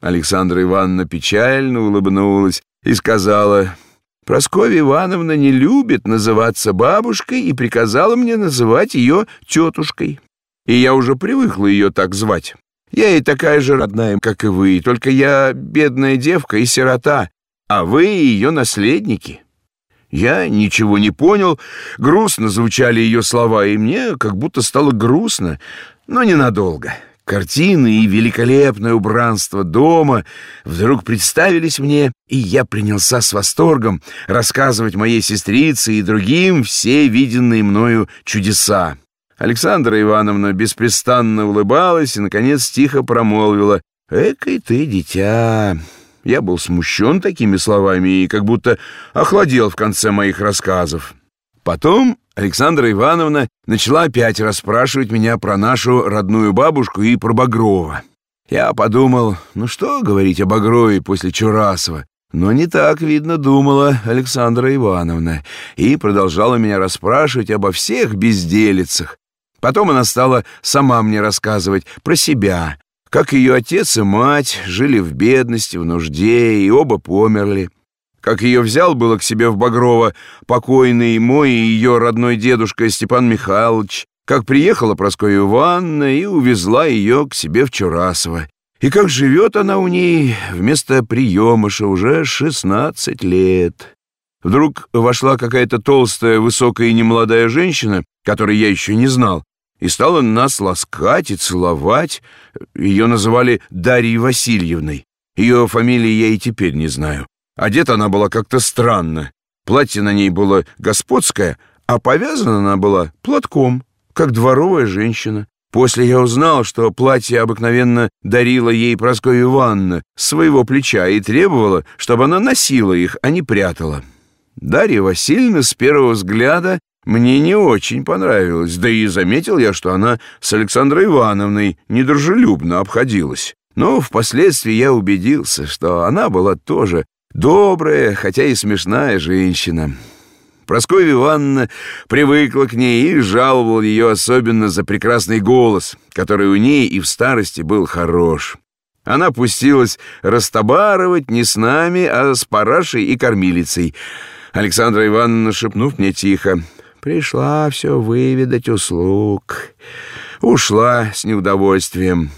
Александра Ивановна печально улыбнулась и сказала, «Прасковья Ивановна не любит называться бабушкой и приказала мне называть ее тетушкой. И я уже привыкла ее так звать. Я ей такая же родная, как и вы, только я бедная девка и сирота, а вы ее наследники». Я ничего не понял, грустно звучали ее слова, и мне как будто стало грустно, но ненадолго. Картины и великолепное убранство дома вдруг представились мне, и я принялся с восторгом рассказывать моей сестрице и другим все виденные мною чудеса. Александра Ивановна беспрестанно улыбалась и, наконец, тихо промолвила «Экой ты, дитя!» Я был смущен такими словами и как будто охладел в конце моих рассказов. Потом Александра Ивановна начала опять расспрашивать меня про нашу родную бабушку и про Багрова. Я подумал, ну что говорить о Багрове после Чурасова? Но не так, видно, думала Александра Ивановна и продолжала меня расспрашивать обо всех безделицах. Потом она стала сама мне рассказывать про себя, как ее отец и мать жили в бедности, в нужде, и оба померли как ее взял было к себе в Багрово покойный мой и ее родной дедушка Степан Михайлович, как приехала Прасковья Ивановна и увезла ее к себе в Чурасово, и как живет она у ней вместо приемыша уже 16 лет. Вдруг вошла какая-то толстая, высокая и немолодая женщина, которой я еще не знал, и стала нас ласкать и целовать. Ее называли Дарьей Васильевной. Ее фамилии я и теперь не знаю. Одета она была как-то странно. Платье на ней было господское, а повязана она была платком, как дворовая женщина. После я узнал, что платье обыкновенно дарила ей Прасковья Ивановна с своего плеча и требовала, чтобы она носила их, а не прятала. Дарья Васильевна с первого взгляда мне не очень понравилась, да и заметил я, что она с Александрой Ивановной недружелюбно обходилась. Но впоследствии я убедился, что она была тоже Добрая, хотя и смешная женщина. Прасковья Ивановна привыкла к ней и жаловал ее особенно за прекрасный голос, который у ней и в старости был хорош. Она пустилась растобарывать не с нами, а с парашей и кормилицей. Александра Ивановна, шепнув мне тихо, «Пришла все выведать услуг». Ушла с неудовольствием.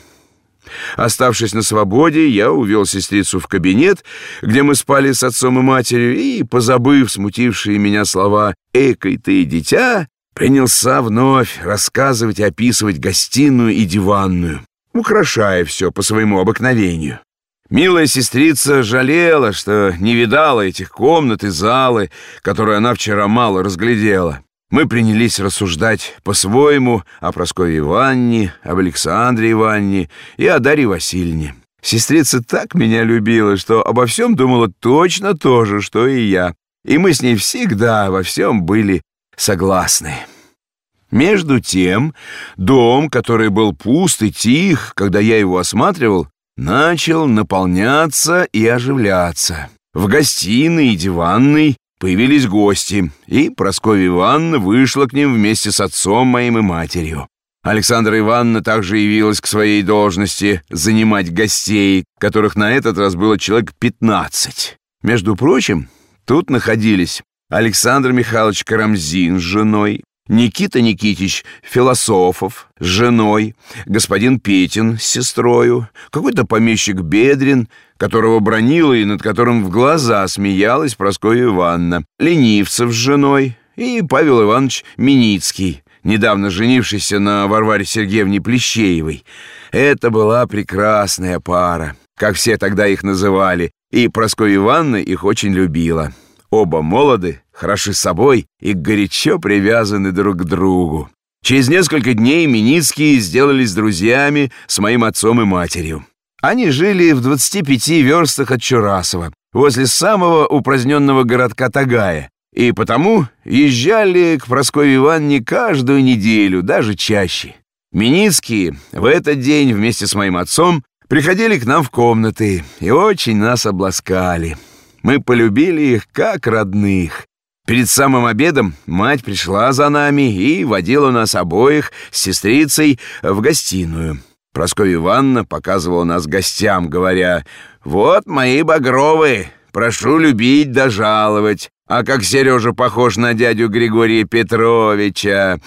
Оставшись на свободе, я увел сестрицу в кабинет, где мы спали с отцом и матерью, и, позабыв смутившие меня слова «экой ты, дитя», принялся вновь рассказывать и описывать гостиную и диванную, украшая все по своему обыкновению. Милая сестрица жалела, что не видала этих комнат и залы, которые она вчера мало разглядела. Мы принялись рассуждать по-своему о Прасковье Ивановне, об Александре Ивановне и о Дарье Васильевне. Сестрица так меня любила, что обо всем думала точно то же, что и я. И мы с ней всегда во всем были согласны. Между тем, дом, который был пуст и тих, когда я его осматривал, начал наполняться и оживляться. В гостиной и диванной Появились гости, и Прасковья Ивановна вышла к ним вместе с отцом моим и матерью. Александра Ивановна также явилась к своей должности занимать гостей, которых на этот раз было человек 15. Между прочим, тут находились Александр Михайлович Карамзин с женой, Никита Никитич Философов с женой, господин Петин с сестрою, какой-то помещик Бедрин, которого бронила и над которым в глаза смеялась Прасковья Ивановна, Ленивцев с женой и Павел Иванович Миницкий, недавно женившийся на Варваре Сергеевне Плещеевой. Это была прекрасная пара, как все тогда их называли, и Прасковья Ивановна их очень любила. Оба молоды, хороши собой и горячо привязаны друг к другу. Через несколько дней Миницкие сделались друзьями с моим отцом и матерью. Они жили в 25 верстах от Чурасова, возле самого упраздненного городка Тагая, и потому езжали к Прасковье Ивановне каждую неделю, даже чаще. Миницкие в этот день вместе с моим отцом приходили к нам в комнаты и очень нас обласкали. Мы полюбили их как родных. Перед самым обедом мать пришла за нами и водила нас обоих с сестрицей в гостиную. Прасковья Ивановна показывала нас гостям, говоря, «Вот мои багровые, прошу любить да жаловать, а как Сережа похож на дядю Григория Петровича».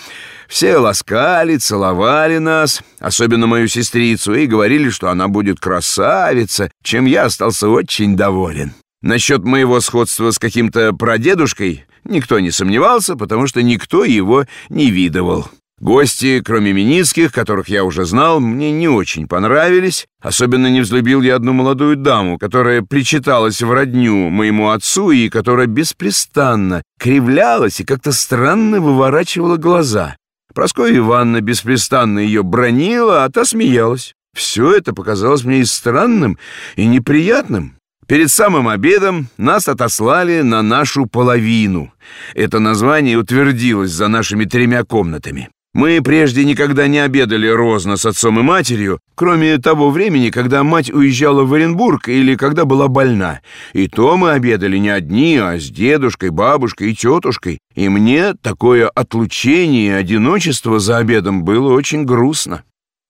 Все ласкали, целовали нас, особенно мою сестрицу, и говорили, что она будет красавица, чем я остался очень доволен. Насчет моего сходства с каким-то прадедушкой никто не сомневался, потому что никто его не видывал. Гости, кроме Миницких, которых я уже знал, мне не очень понравились. Особенно не взлюбил я одну молодую даму, которая причиталась в родню моему отцу и которая беспрестанно кривлялась и как-то странно выворачивала глаза. Прасковья Ивановна беспрестанно ее бронила, а та смеялась. Все это показалось мне и странным, и неприятным. Перед самым обедом нас отослали на нашу половину. Это название утвердилось за нашими тремя комнатами. Мы прежде никогда не обедали розно с отцом и матерью, кроме того времени, когда мать уезжала в Оренбург или когда была больна. И то мы обедали не одни, а с дедушкой, бабушкой и тетушкой. И мне такое отлучение и одиночество за обедом было очень грустно.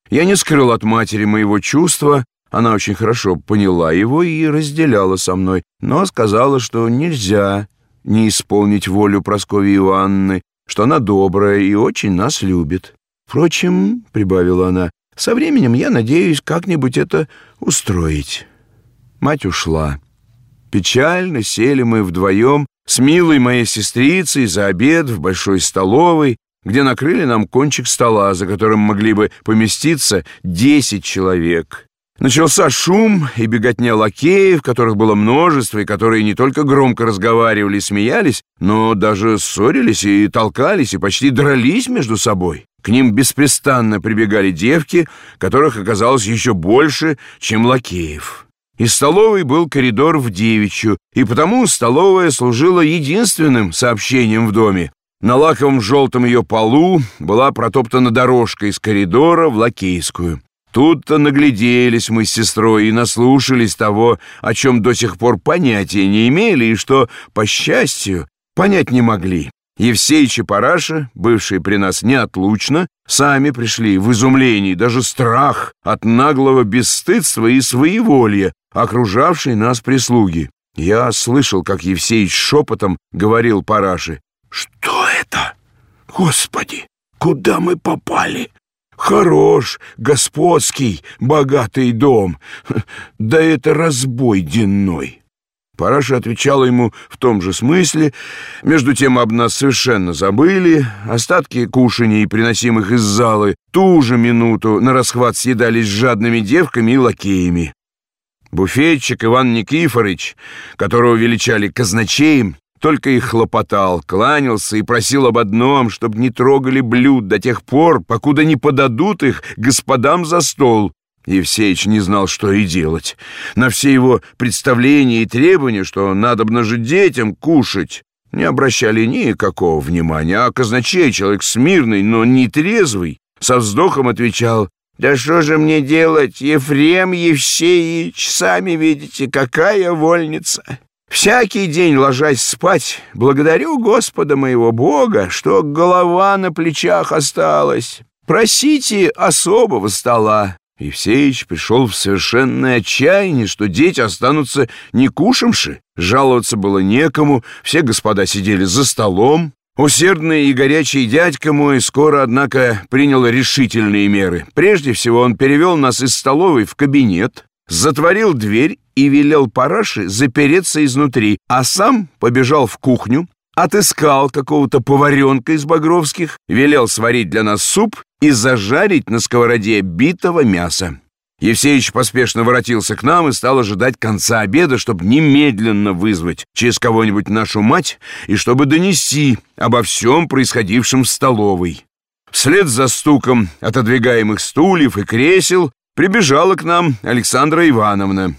Я не скрыл от матери моего чувства, она очень хорошо поняла его и разделяла со мной, но сказала, что нельзя не исполнить волю Прасковьи Ивановны, что она добрая и очень нас любит. Впрочем, — прибавила она, — со временем я надеюсь как-нибудь это устроить. Мать ушла. Печально сели мы вдвоем с милой моей сестрицей за обед в большой столовой, где накрыли нам кончик стола, за которым могли бы поместиться десять человек. Начался шум и беготня лакеев, которых было множество, и которые не только громко разговаривали и смеялись, но даже ссорились и толкались, и почти дрались между собой. К ним беспрестанно прибегали девки, которых оказалось еще больше, чем лакеев. Из столовой был коридор в девичью, и потому столовая служила единственным сообщением в доме. На лаковом желтом ее полу была протоптана дорожка из коридора в лакейскую. Тут-то нагляделись мы с сестрой и наслушались того, о чем до сих пор понятия не имели и что, по счастью, понять не могли. Евсеич и Параша, бывшие при нас неотлучно, сами пришли в изумлении, даже страх от наглого бесстыдства и своеволья, окружавшей нас прислуги. Я слышал, как Евсеич шепотом говорил Параше. «Что это? Господи, куда мы попали?» Хорош, господский, богатый дом. Да это разбой денной. Параша отвечала ему в том же смысле. Между тем об нас совершенно забыли. Остатки кушаний, приносимых из залы, ту же минуту на расхват съедались жадными девками и лакеями. Буфетчик Иван Никифорович, которого величали казначеем, только и хлопотал, кланялся и просил об одном, чтобы не трогали блюд до тех пор, покуда не подадут их господам за стол. Евсеич не знал, что и делать. На все его представления и требования, что надо бы же детям кушать, не обращали никакого внимания, а казначей, человек смирный, но не трезвый, со вздохом отвечал, «Да что же мне делать, Ефрем Евсеич, сами видите, какая вольница!» Всякий день, ложась спать, благодарю Господа моего Бога, что голова на плечах осталась. Просите особого стола». Евсеич пришел в совершенное отчаяние, что дети останутся не кушамши. Жаловаться было некому, все господа сидели за столом. Усердный и горячий дядька мой скоро, однако, принял решительные меры. Прежде всего он перевел нас из столовой в кабинет, затворил дверь и велел параше запереться изнутри, а сам побежал в кухню, отыскал какого-то поваренка из Багровских, велел сварить для нас суп и зажарить на сковороде битого мяса. Евсеич поспешно воротился к нам и стал ожидать конца обеда, чтобы немедленно вызвать через кого-нибудь нашу мать и чтобы донести обо всем происходившем в столовой. Вслед за стуком отодвигаемых стульев и кресел прибежала к нам Александра Ивановна.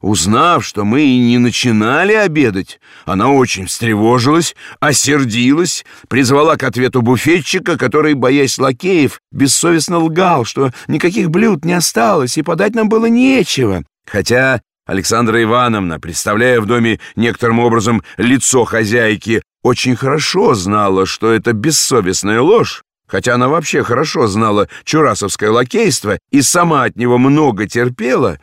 Узнав, что мы и не начинали обедать, она очень встревожилась, осердилась, призвала к ответу буфетчика, который, боясь лакеев, бессовестно лгал, что никаких блюд не осталось и подать нам было нечего. Хотя Александра Ивановна, представляя в доме некоторым образом лицо хозяйки, очень хорошо знала, что это бессовестная ложь, хотя она вообще хорошо знала чурасовское лакейство и сама от него много терпела,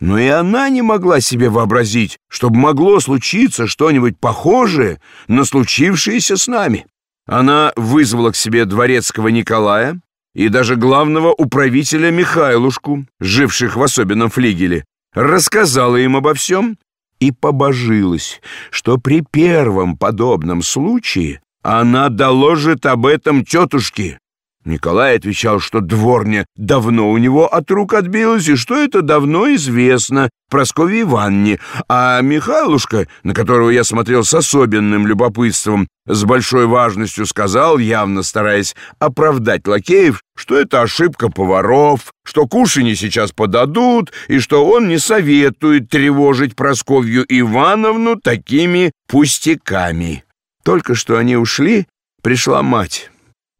но и она не могла себе вообразить, чтобы могло случиться что-нибудь похожее на случившееся с нами. Она вызвала к себе дворецкого Николая и даже главного управителя Михайлушку, живших в особенном флигеле, рассказала им обо всем и побожилась, что при первом подобном случае она доложит об этом тетушке. Николай отвечал, что дворня давно у него от рук отбилась, и что это давно известно Прасковье Ивановне, а Михайлушка, на которого я смотрел с особенным любопытством, с большой важностью сказал, явно стараясь оправдать лакеев, что это ошибка поваров, что кушанье сейчас подадут, и что он не советует тревожить Прасковью Ивановну такими пустяками. Только что они ушли, пришла мать.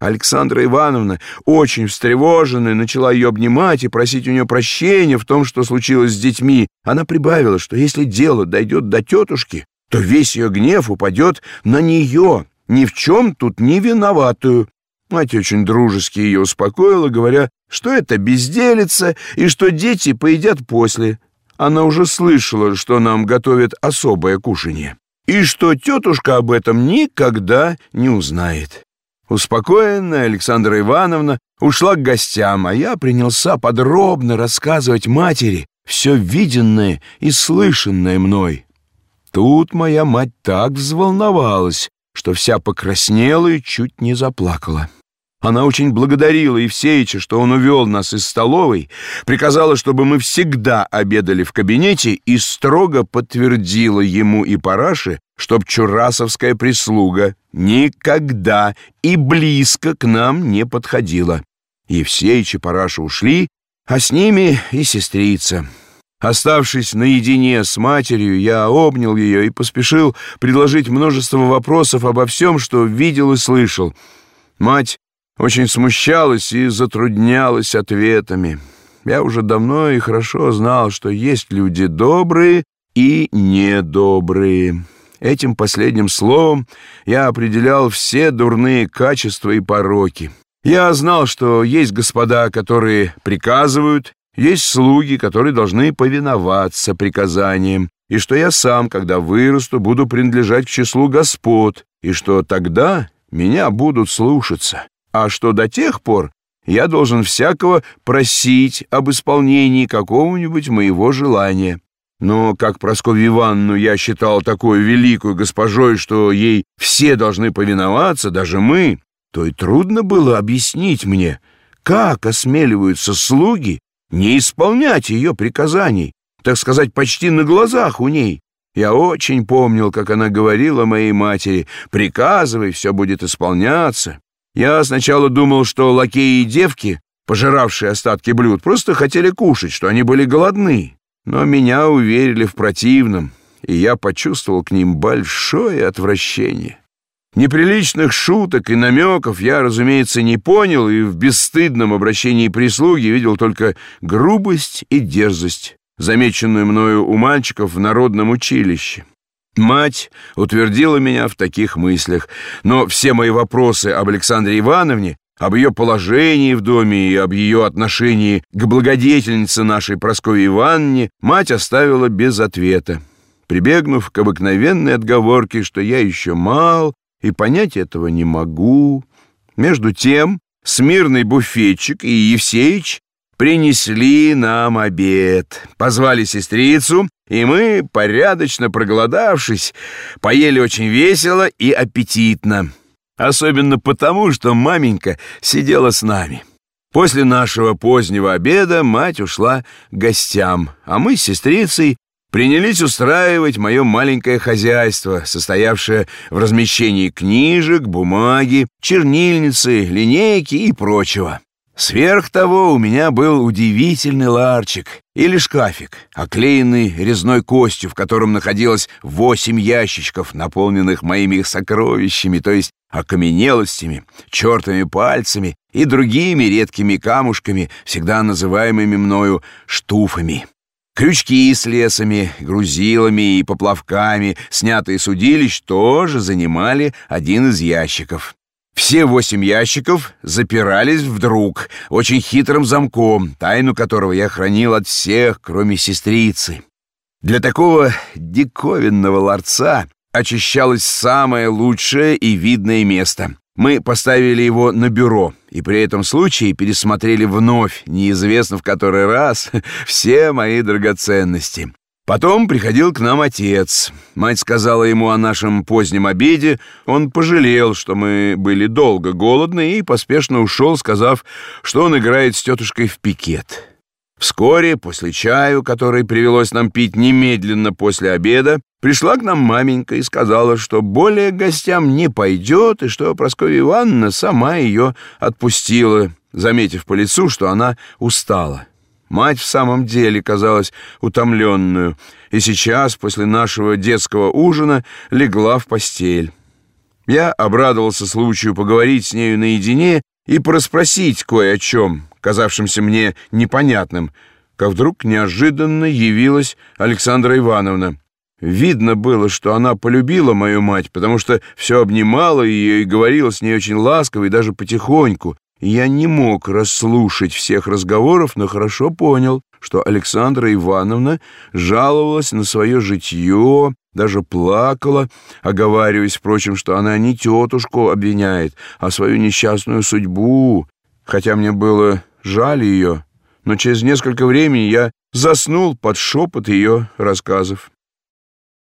Александра Ивановна, очень встревоженная, начала ее обнимать и просить у нее прощения в том, что случилось с детьми. Она прибавила, что если дело дойдет до тетушки, то весь ее гнев упадет на нее, ни в чем тут не виноватую. Мать очень дружески ее успокоила, говоря, что это безделица и что дети поедят после. Она уже слышала, что нам готовят особое кушанье, и что тетушка об этом никогда не узнает. Успокоенная Александра Ивановна ушла к гостям, а я принялся подробно рассказывать матери все виденное и слышанное мной. Тут моя мать так взволновалась, что вся покраснела и чуть не заплакала. Она очень благодарила Евсеича, что он увел нас из столовой, приказала, чтобы мы всегда обедали в кабинете и строго подтвердила ему и Параше, чтоб чурасовская прислуга никогда и близко к нам не подходила. Евсеич и Параша ушли, а с ними и сестрица. Оставшись наедине с матерью, я обнял ее и поспешил предложить множество вопросов обо всем, что видел и слышал. Мать очень смущалась и затруднялась ответами. Я уже давно и хорошо знал, что есть люди добрые и недобрые. Этим последним словом я определял все дурные качества и пороки. Я знал, что есть господа, которые приказывают, есть слуги, которые должны повиноваться приказаниям, и что я сам, когда вырасту, буду принадлежать к числу господ, и что тогда меня будут слушаться а что до тех пор я должен всякого просить об исполнении какого-нибудь моего желания. Но как Прасковью Ивановну я считал такой великой госпожой, что ей все должны повиноваться, даже мы, то и трудно было объяснить мне, как осмеливаются слуги не исполнять ее приказаний, так сказать, почти на глазах у ней. Я очень помнил, как она говорила моей матери, «Приказывай, все будет исполняться». Я сначала думал, что лакеи и девки, пожиравшие остатки блюд, просто хотели кушать, что они были голодны. Но меня уверили в противном, и я почувствовал к ним большое отвращение. Неприличных шуток и намеков я, разумеется, не понял, и в бесстыдном обращении прислуги видел только грубость и дерзость, замеченную мною у мальчиков в народном училище. Мать утвердила меня в таких мыслях, но все мои вопросы об Александре Ивановне, об ее положении в доме и об ее отношении к благодетельнице нашей Прасковье Ивановне мать оставила без ответа, прибегнув к обыкновенной отговорке, что я еще мал и понять этого не могу. Между тем смирный буфетчик и Евсеич принесли нам обед, позвали сестрицу и мы, порядочно проголодавшись, поели очень весело и аппетитно. Особенно потому, что маменька сидела с нами. После нашего позднего обеда мать ушла к гостям, а мы с сестрицей принялись устраивать мое маленькое хозяйство, состоявшее в размещении книжек, бумаги, чернильницы, линейки и прочего. Сверх того у меня был удивительный ларчик или шкафик, оклеенный резной костью, в котором находилось восемь ящичков, наполненных моими сокровищами, то есть окаменелостями, чертовыми пальцами и другими редкими камушками, всегда называемыми мною штуфами. Крючки с лесами, грузилами и поплавками, снятые с удилищ, тоже занимали один из ящиков. Все восемь ящиков запирались вдруг очень хитрым замком, тайну которого я хранил от всех, кроме сестрицы. Для такого диковинного ларца очищалось самое лучшее и видное место. Мы поставили его на бюро, и при этом случае пересмотрели вновь, неизвестно в который раз, все мои драгоценности. Потом приходил к нам отец. Мать сказала ему о нашем позднем обеде. Он пожалел, что мы были долго голодны, и поспешно ушел, сказав, что он играет с тетушкой в пикет. Вскоре, после чаю, который привелось нам пить немедленно после обеда, пришла к нам маменька и сказала, что более гостям не пойдет, и что Прасковья Ивановна сама ее отпустила, заметив по лицу, что она устала. Мать в самом деле казалась утомленную, и сейчас, после нашего детского ужина, легла в постель. Я обрадовался случаю поговорить с нею наедине и порасспросить кое о чем, казавшимся мне непонятным, как вдруг неожиданно явилась Александра Ивановна. Видно было, что она полюбила мою мать, потому что все обнимала ее и говорила с ней очень ласково и даже потихоньку. Я не мог расслушать всех разговоров, но хорошо понял, что Александра Ивановна жаловалась на свое житье, даже плакала, оговариваясь, впрочем, что она не тетушку обвиняет, а свою несчастную судьбу, хотя мне было жаль ее, но через несколько времени я заснул под шепот ее рассказов.